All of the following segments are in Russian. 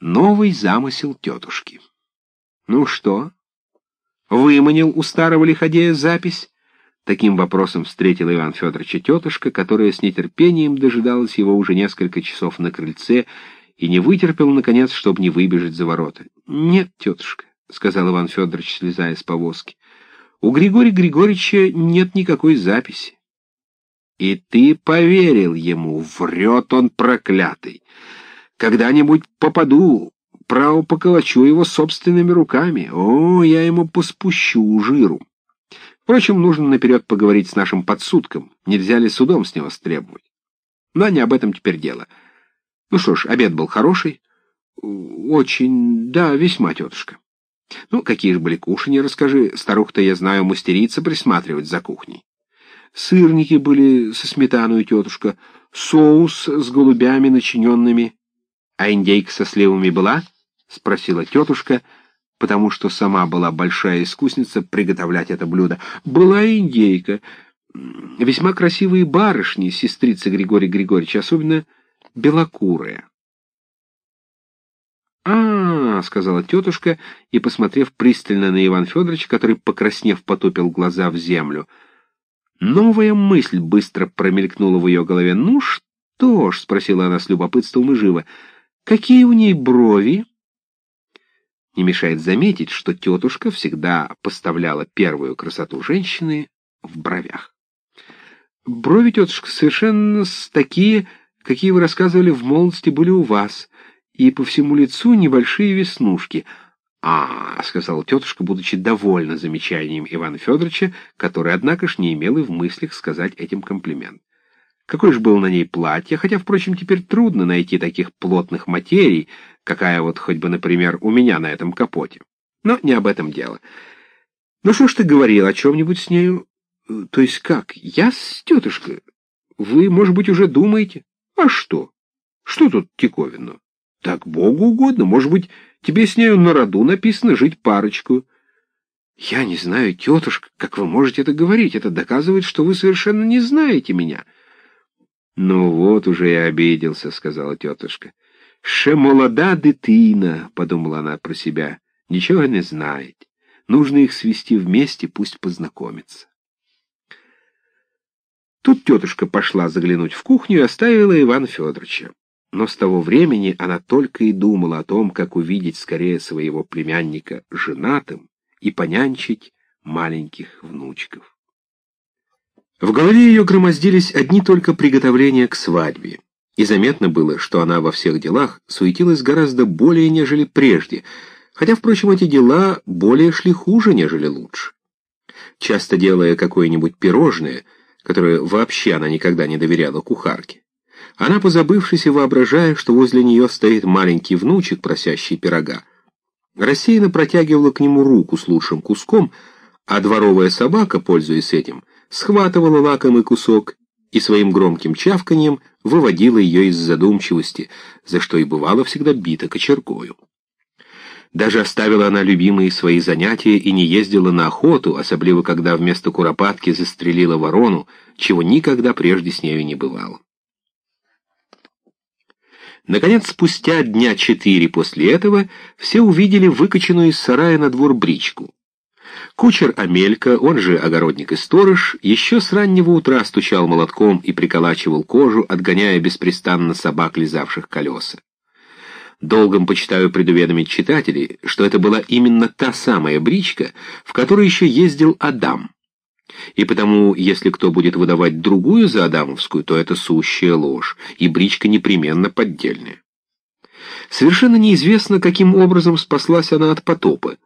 Новый замысел тетушки. Ну что? Выманил у старого лиходея запись? Таким вопросом встретила Иван Федоровича тетушка, которая с нетерпением дожидалась его уже несколько часов на крыльце и не вытерпела, наконец, чтобы не выбежать за ворота. «Нет, тетушка», — сказал Иван Федорович, слезая с повозки, — «у Григория Григорьевича нет никакой записи». «И ты поверил ему, врет он проклятый. Когда-нибудь попаду, право поколочу его собственными руками. О, я ему поспущу жиру». Впрочем, нужно наперед поговорить с нашим подсудком, нельзя ли судом с него стребовать. Но не об этом теперь дело. Ну что ж, обед был хороший. Очень, да, весьма, тетушка. Ну, какие же были кушанья, расскажи. Старуха-то, я знаю, мастерица присматривать за кухней. Сырники были со сметаной, тетушка, соус с голубями начиненными. А индейка со сливами была? — спросила тетушка, — потому что сама была большая искусница приготовлять это блюдо. Была индейка, весьма красивые барышни, сестрица Григория Григорьевича, особенно белокурая. а, сказала тетушка, и, посмотрев пристально на Иван Федоровича, который, покраснев, потупил глаза в землю, новая мысль быстро промелькнула в ее голове. «Ну что ж», — спросила она с любопытством и живо, — «какие у ней брови?» Не мешает заметить, что тетушка всегда поставляла первую красоту женщины в бровях. Брови, тетушка, совершенно такие, какие вы рассказывали в молодости были у вас, и по всему лицу небольшие веснушки. «А, — сказала тетушка, будучи довольна замечанием Ивана Федоровича, который, однако ж, не имел и в мыслях сказать этим комплимент. Какое же было на ней платье, хотя, впрочем, теперь трудно найти таких плотных материй, какая вот хоть бы, например, у меня на этом капоте. Но не об этом дело. Ну что ж ты говорил о чем-нибудь с нею? То есть как? Я с тетушкой? Вы, может быть, уже думаете? А что? Что тут Тиковину? Так Богу угодно. Может быть, тебе с нею на роду написано жить парочку. Я не знаю, тетушка, как вы можете это говорить. Это доказывает, что вы совершенно не знаете меня. «Ну вот уже и обиделся», — сказала тетушка. «Ше молода дитина», — подумала она про себя, — «ничего не знает. Нужно их свести вместе, пусть познакомятся». Тут тетушка пошла заглянуть в кухню и оставила Ивана Федоровича. Но с того времени она только и думала о том, как увидеть скорее своего племянника женатым и понянчить маленьких внучков. В голове ее громоздились одни только приготовления к свадьбе, и заметно было, что она во всех делах суетилась гораздо более, нежели прежде, хотя, впрочем, эти дела более шли хуже, нежели лучше. Часто делая какое-нибудь пирожное, которое вообще она никогда не доверяла кухарке, она, позабывшись и воображая, что возле нее стоит маленький внучек, просящий пирога, рассеянно протягивала к нему руку с лучшим куском, а дворовая собака, пользуясь этим, схватывала лакомый кусок и своим громким чавканьем выводила ее из задумчивости, за что и бывало всегда бита кочергою. Даже оставила она любимые свои занятия и не ездила на охоту, особливо когда вместо куропатки застрелила ворону, чего никогда прежде с нею не бывало. Наконец, спустя дня четыре после этого, все увидели выкачанную из сарая на двор бричку. Кучер Амелька, он же огородник и сторож, еще с раннего утра стучал молотком и приколачивал кожу, отгоняя беспрестанно собак, лизавших колеса. Долгом почитаю предуведомить читателей, что это была именно та самая бричка, в которой еще ездил Адам. И потому, если кто будет выдавать другую за Адамовскую, то это сущая ложь, и бричка непременно поддельная. Совершенно неизвестно, каким образом спаслась она от потопа.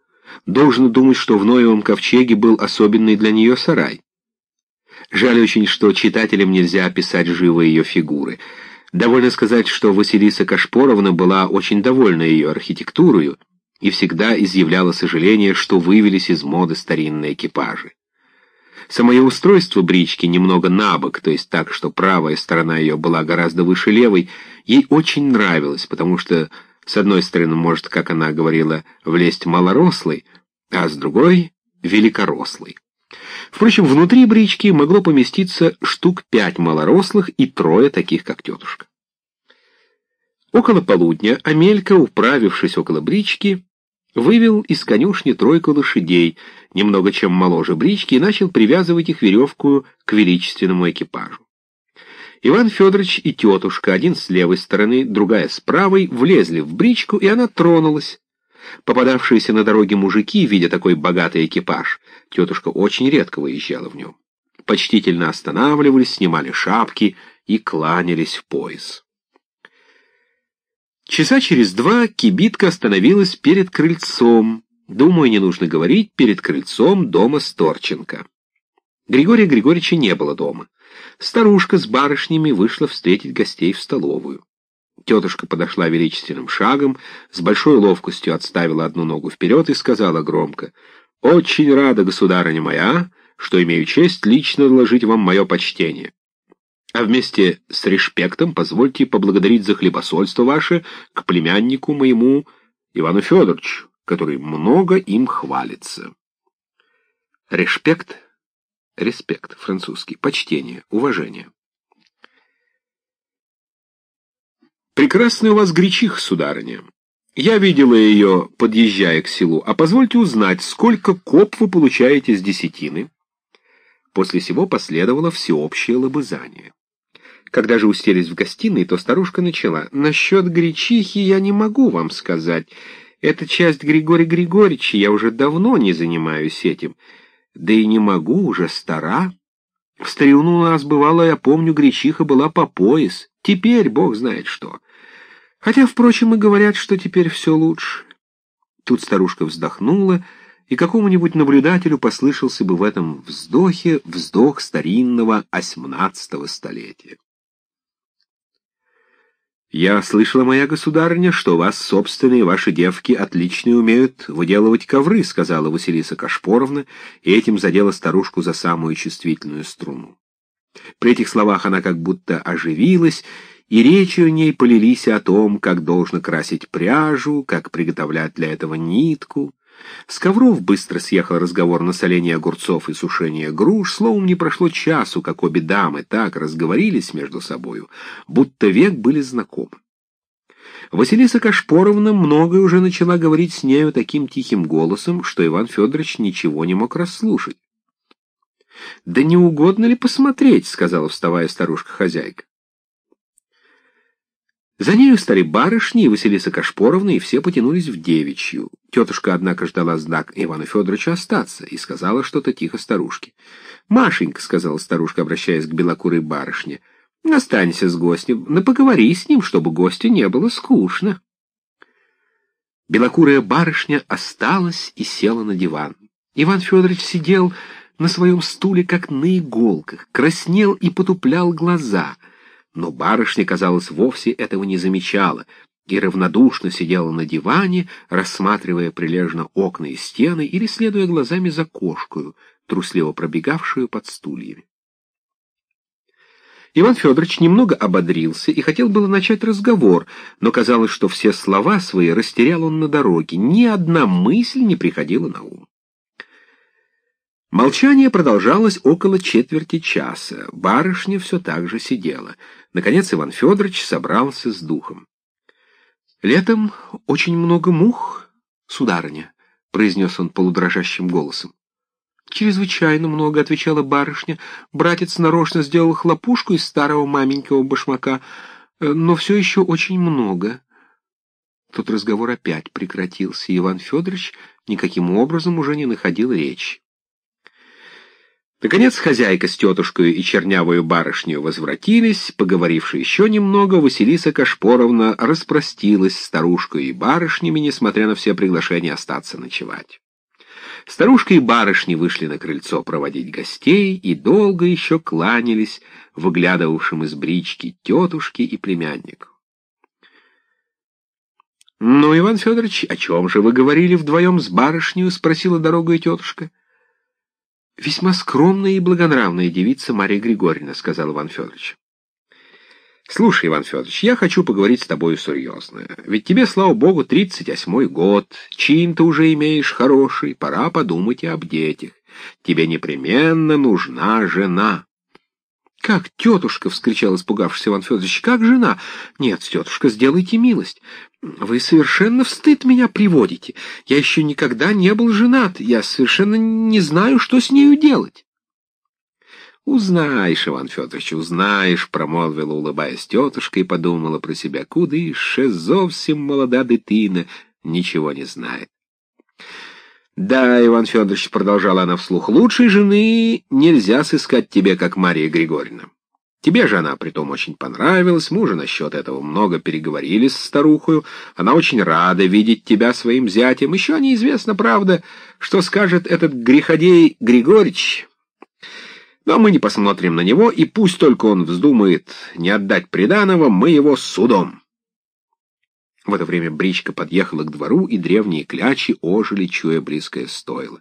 Должен думать, что в Ноевом ковчеге был особенный для нее сарай. Жаль очень, что читателям нельзя описать живо ее фигуры. Довольно сказать, что Василиса Кашпоровна была очень довольна ее архитектурой и всегда изъявляла сожаление, что вывелись из моды старинные экипажи. Самое устройство брички немного набок, то есть так, что правая сторона ее была гораздо выше левой, ей очень нравилось, потому что с одной стороны, может, как она говорила, влезть малорослый, а с другой — великорослый. Впрочем, внутри брички могло поместиться штук пять малорослых и трое таких, как тетушка. Около полудня Амелька, управившись около брички, вывел из конюшни тройку лошадей, немного чем моложе брички, и начал привязывать их веревку к величественному экипажу. Иван Федорович и тетушка, один с левой стороны, другая с правой, влезли в бричку, и она тронулась. Попадавшиеся на дороге мужики, видя такой богатый экипаж, тетушка очень редко выезжала в нем, почтительно останавливались, снимали шапки и кланялись в пояс. Часа через два кибитка остановилась перед крыльцом, думаю, не нужно говорить, перед крыльцом дома Сторченко. Григория Григорьевича не было дома. Старушка с барышнями вышла встретить гостей в столовую. Тетушка подошла величественным шагом, с большой ловкостью отставила одну ногу вперед и сказала громко, «Очень рада, государыня моя, что имею честь лично доложить вам мое почтение. А вместе с респектом позвольте поблагодарить за хлебосольство ваше к племяннику моему Ивану Федоровичу, который много им хвалится». Респект Респект, французский. Почтение, уважение. Прекрасная у вас гречиха, сударыня. Я видела ее, подъезжая к селу. А позвольте узнать, сколько коп вы получаете с десятины? После сего последовало всеобщее лобызание. Когда же уселись в гостиной, то старушка начала. «Насчет гречихи я не могу вам сказать. Это часть Григория Григорьевича, я уже давно не занимаюсь этим. Да и не могу, уже стара. В старину у нас бывало, я помню, гречиха была по пояс. Теперь бог знает что. Хотя, впрочем, и говорят, что теперь все лучше. Тут старушка вздохнула, и какому-нибудь наблюдателю послышался бы в этом вздохе вздох старинного осьмнадцатого столетия. «Я слышала, моя государыня, что вас собственные ваши девки отлично умеют выделывать ковры», — сказала Василиса Кашпоровна, и этим задела старушку за самую чувствительную струну. При этих словах она как будто оживилась, и речи у ней полились о том, как должно красить пряжу, как приготовлять для этого нитку. С ковров быстро съехал разговор на соление огурцов и сушение груш, словом, не прошло часу, как обе дамы так разговорились между собою, будто век были знакомы. Василиса Кашпоровна многое уже начала говорить с нею таким тихим голосом, что Иван Федорович ничего не мог расслушать. «Да не угодно ли посмотреть?» — сказала, вставая старушка-хозяйка. За нею стали барышни и Василиса Кашпоровна, и все потянулись в девичью. Тетушка, однако, ждала знак Ивану Федоровичу остаться и сказала что-то тихо старушке. «Машенька», — сказала старушка, обращаясь к белокурой барышне, — «останься с гостем, но поговори с ним, чтобы гостю не было скучно». Белокурая барышня осталась и села на диван. Иван Федорович сидел на своем стуле, как на иголках, краснел и потуплял глаза — но барышня, казалось, вовсе этого не замечала и равнодушно сидела на диване, рассматривая прилежно окна и стены или следуя глазами за кошкою, трусливо пробегавшую под стульями. Иван Федорович немного ободрился и хотел было начать разговор, но казалось, что все слова свои растерял он на дороге, ни одна мысль не приходила на ум. Молчание продолжалось около четверти часа. Барышня все так же сидела. Наконец Иван Федорович собрался с духом. «Летом очень много мух, сударыня», — произнес он полудрожащим голосом. «Чрезвычайно много», — отвечала барышня. «Братец нарочно сделал хлопушку из старого маменького башмака, э, но все еще очень много». Тут разговор опять прекратился, и Иван Федорович никаким образом уже не находил речи. Наконец хозяйка с тетушкой и чернявую барышню возвратились, поговоривши еще немного, Василиса Кашпоровна распростилась с старушкой и барышнями, несмотря на все приглашения остаться ночевать. Старушка и барышни вышли на крыльцо проводить гостей и долго еще кланялись выглядывавшим из брички тетушке и племяннику. «Ну, Иван Федорович, о чем же вы говорили вдвоем с барышней?» — спросила дорогая тетушка. «Весьма скромная и благонравная девица Мария Григорьевна», — сказал Иван Федорович. «Слушай, Иван Федорович, я хочу поговорить с тобой серьезно. Ведь тебе, слава богу, тридцать восьмой год, чин ты уже имеешь хороший, пора подумать и об детях. Тебе непременно нужна жена». «Как тетушка!» — вскричал испугавшийся Иван Федорович. «Как жена?» «Нет, тетушка, сделайте милость. Вы совершенно в стыд меня приводите. Я еще никогда не был женат. Я совершенно не знаю, что с нею делать». «Узнаешь, Иван Федорович, узнаешь», — промолвила, улыбаясь тетушка, и подумала про себя, «Куды ще зовсім молода дитина, ничего не знает». «Да, Иван Федорович», — продолжала она вслух, — «лучшей жены нельзя сыскать тебе, как Мария Григорьевна. Тебе же она притом очень понравилась, мы уже насчет этого много переговорили с старухою, она очень рада видеть тебя своим зятем. Еще неизвестно, правда, что скажет этот греходей Григорьевич, но мы не посмотрим на него, и пусть только он вздумает не отдать приданого, мы его судом». В это время бричка подъехала к двору, и древние клячи ожили, чуя близкое стойло.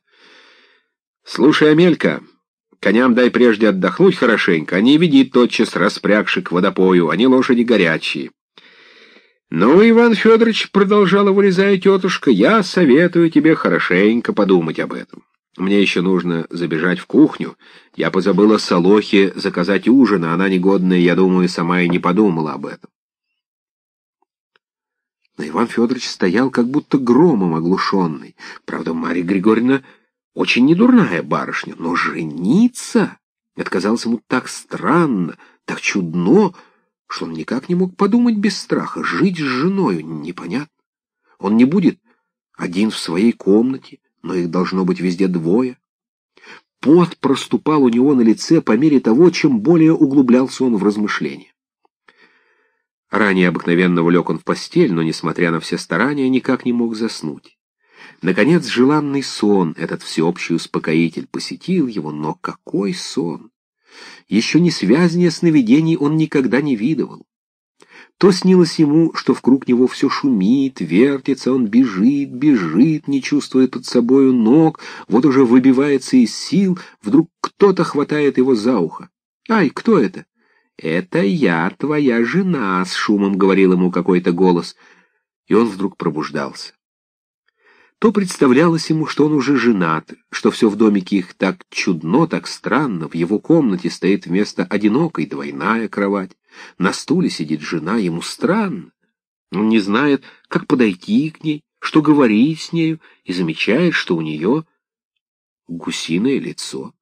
«Слушай, Амелька, коням дай прежде отдохнуть хорошенько, а не веди тотчас распрягши к водопою, они лошади горячие». «Ну, Иван Федорович, — продолжала вырезая тетушка, — я советую тебе хорошенько подумать об этом. Мне еще нужно забежать в кухню. Я позабыла Солохе заказать ужин, а она негодная, я думаю, сама и не подумала об этом. Но Иван Федорович стоял как будто громом оглушенный. Правда, Марья Григорьевна очень недурная барышня, но жениться... Это казалось ему так странно, так чудно, что он никак не мог подумать без страха. Жить с женой непонятно. Он не будет один в своей комнате, но их должно быть везде двое. Пот проступал у него на лице по мере того, чем более углублялся он в размышления. Ранее обыкновенного лег он в постель, но, несмотря на все старания, никак не мог заснуть. Наконец, желанный сон, этот всеобщий успокоитель, посетил его, но какой сон! Еще не связнее сновидений он никогда не видывал. То снилось ему, что вокруг него все шумит, вертится, он бежит, бежит, не чувствуя под собою ног, вот уже выбивается из сил, вдруг кто-то хватает его за ухо. «Ай, кто это?» «Это я, твоя жена», — с шумом говорил ему какой-то голос, и он вдруг пробуждался. То представлялось ему, что он уже женат, что все в домике их так чудно, так странно, в его комнате стоит вместо одинокой двойная кровать, на стуле сидит жена, ему странно. Он не знает, как подойти к ней, что говорить с нею, и замечает, что у нее гусиное лицо.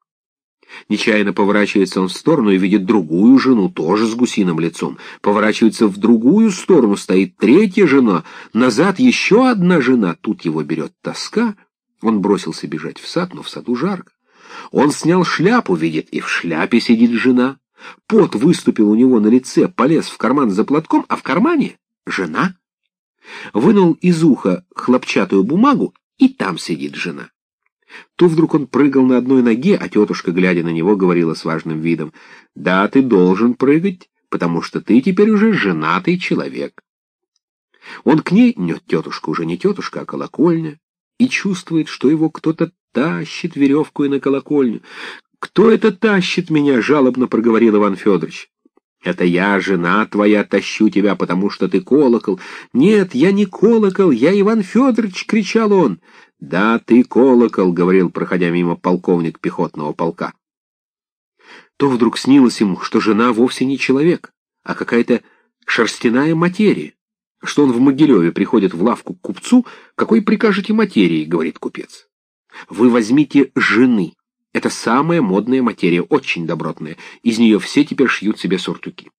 Нечаянно поворачивается он в сторону и видит другую жену, тоже с гусиным лицом. Поворачивается в другую сторону, стоит третья жена, назад еще одна жена. Тут его берет тоска. Он бросился бежать в сад, но в саду жарко. Он снял шляпу, видит, и в шляпе сидит жена. Пот выступил у него на лице, полез в карман за платком, а в кармане — жена. Вынул из уха хлопчатую бумагу, и там сидит жена. То вдруг он прыгал на одной ноге, а тетушка, глядя на него, говорила с важным видом, «Да, ты должен прыгать, потому что ты теперь уже женатый человек». Он к ней, нет, тетушка уже не тетушка, а колокольня, и чувствует, что его кто-то тащит веревку и на колокольню. «Кто это тащит меня?» — жалобно проговорил Иван Федорович. «Это я, жена твоя, тащу тебя, потому что ты колокол». «Нет, я не колокол, я Иван Федорович!» — кричал он. «Да, ты колокол», — говорил, проходя мимо полковник пехотного полка. То вдруг снилось ему, что жена вовсе не человек, а какая-то шерстяная материя, что он в Могилеве приходит в лавку к купцу, какой прикажете материи, — говорит купец. Вы возьмите жены. Это самая модная материя, очень добротная. Из нее все теперь шьют себе сортуки.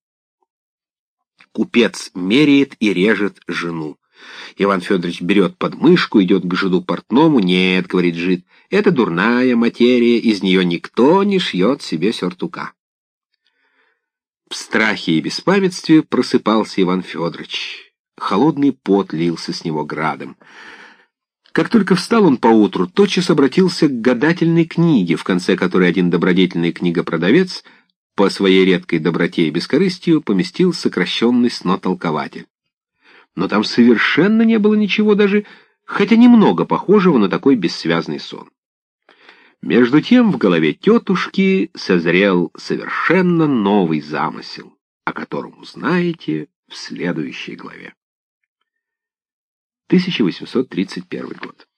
Купец меряет и режет жену. Иван Федорович берет подмышку, идет к жиду портному. «Нет», — говорит жид, — «это дурная материя, из нее никто не шьет себе сюртука». В страхе и беспамятстве просыпался Иван Федорович. Холодный пот лился с него градом. Как только встал он поутру, тотчас обратился к гадательной книге, в конце которой один добродетельный книгопродавец по своей редкой доброте и бескорыстию поместил сокращенный снотолкователь но там совершенно не было ничего даже, хотя немного похожего на такой бессвязный сон. Между тем в голове тетушки созрел совершенно новый замысел, о котором узнаете в следующей главе. 1831 год.